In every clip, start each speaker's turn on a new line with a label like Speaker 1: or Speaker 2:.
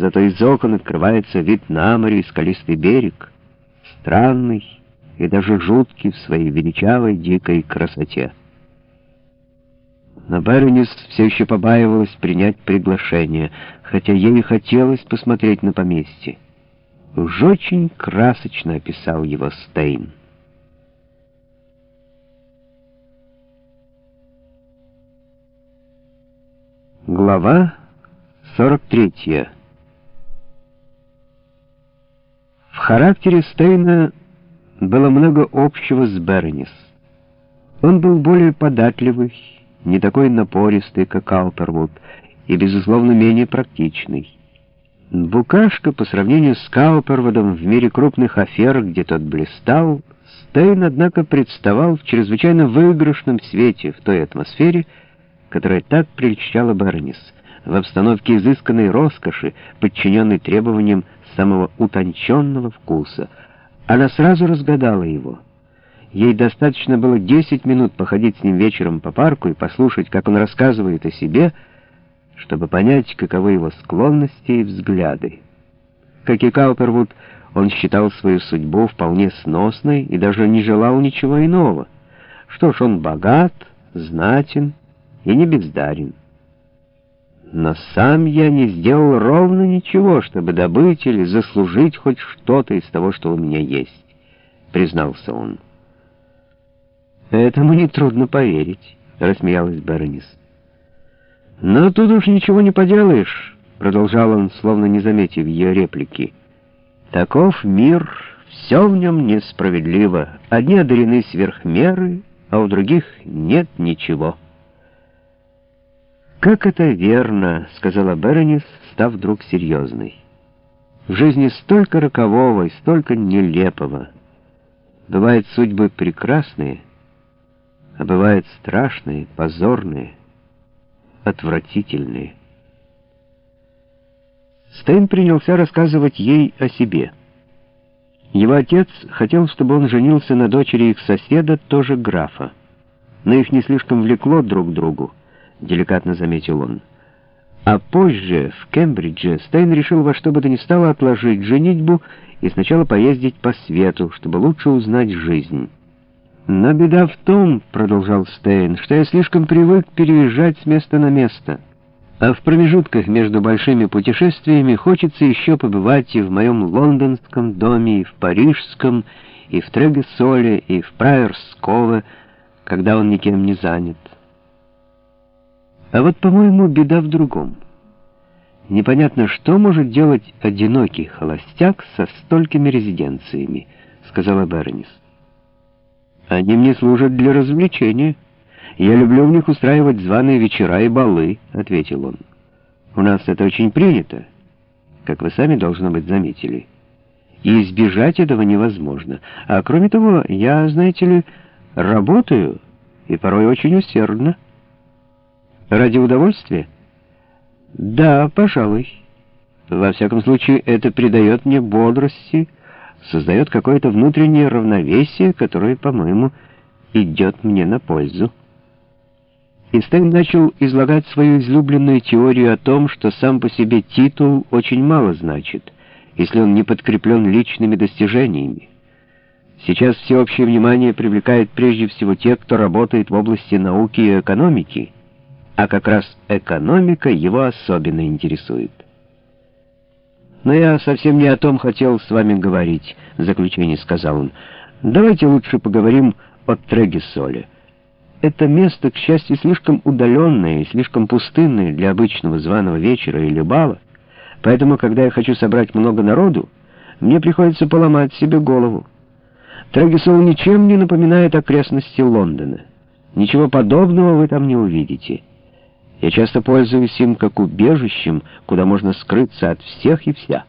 Speaker 1: зато из окон открывается вид на море и скалистый берег, странный и даже жуткий в своей величавой дикой красоте. Но Беронис все еще побаивалась принять приглашение, хотя ей хотелось посмотреть на поместье. Уж очень красочно описал его Стейн. Глава 43 характере Стейна было много общего с Бернис. Он был более податливый, не такой напористый, как Алпервуд, и, безусловно, менее практичный. Букашка по сравнению с Кауперводом в мире крупных афер, где тот блистал, Стейн, однако, представал в чрезвычайно выигрышном свете в той атмосфере, которая так прельщала Бернис, в обстановке изысканной роскоши, подчиненной требованиям самого утонченного вкуса. Она сразу разгадала его — Ей достаточно было 10 минут походить с ним вечером по парку и послушать, как он рассказывает о себе, чтобы понять, каковы его склонности и взгляды. Как и Каупервуд, он считал свою судьбу вполне сносной и даже не желал ничего иного. Что ж, он богат, знатен и не бездарен. Но сам я не сделал ровно ничего, чтобы добыть или заслужить хоть что-то из того, что у меня есть, признался он. «Этому нетрудно поверить», — рассмеялась Беронис. «Но тут уж ничего не поделаешь», — продолжал он, словно не заметив ее реплики. «Таков мир, все в нем несправедливо. Одни одарены сверх меры, а у других нет ничего». «Как это верно», — сказала Беронис, став вдруг серьезной. «В жизни столько рокового и столько нелепого. Бывают судьбы прекрасные» а бывают страшные, позорные, отвратительные. Стейн принялся рассказывать ей о себе. Его отец хотел, чтобы он женился на дочери их соседа, тоже графа. Но их не слишком влекло друг к другу, деликатно заметил он. А позже, в Кембридже, Стейн решил во что бы то ни стало отложить женитьбу и сначала поездить по свету, чтобы лучше узнать жизнь. «Но беда в том, — продолжал Стейн, — что я слишком привык переезжать с места на место, а в промежутках между большими путешествиями хочется еще побывать и в моем лондонском доме, и в парижском, и в Трегесоле, и в Прайерскове, когда он никем не занят. А вот, по-моему, беда в другом. Непонятно, что может делать одинокий холостяк со столькими резиденциями, — сказала Бернис. Они мне служат для развлечения. Я люблю в них устраивать званые вечера и балы, — ответил он. У нас это очень принято, как вы сами, должно быть, заметили. И избежать этого невозможно. А кроме того, я, знаете ли, работаю, и порой очень усердно. Ради удовольствия? Да, пожалуй. Во всяком случае, это придает мне бодрости, — создает какое-то внутреннее равновесие, которое, по-моему, идет мне на пользу. И Стэн начал излагать свою излюбленную теорию о том, что сам по себе титул очень мало значит, если он не подкреплен личными достижениями. Сейчас всеобщее внимание привлекает прежде всего те, кто работает в области науки и экономики, а как раз экономика его особенно интересует. «Но я совсем не о том хотел с вами говорить», — в заключение сказал он. «Давайте лучше поговорим о Трегесоле. Это место, к счастью, слишком удаленное и слишком пустынное для обычного званого вечера или бала, поэтому, когда я хочу собрать много народу, мне приходится поломать себе голову. Трегесол ничем не напоминает окрестности Лондона. Ничего подобного вы там не увидите». Я часто пользуюсь им как убежищем, куда можно скрыться от всех и вся.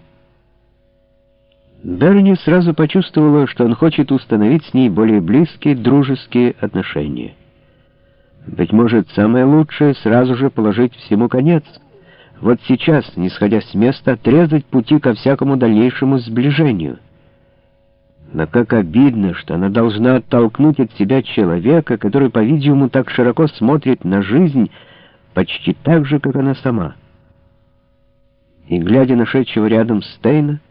Speaker 1: Берни сразу почувствовала, что он хочет установить с ней более близкие дружеские отношения. Быть может, самое лучшее сразу же положить всему конец. Вот сейчас, не сходя с места, отрезать пути ко всякому дальнейшему сближению. Но как обидно, что она должна оттолкнуть от себя человека, который, по-видимому, так широко смотрит на жизнь, почти так же, как она сама. и, глядя на шедшего рядом Стейна,